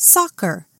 soccer.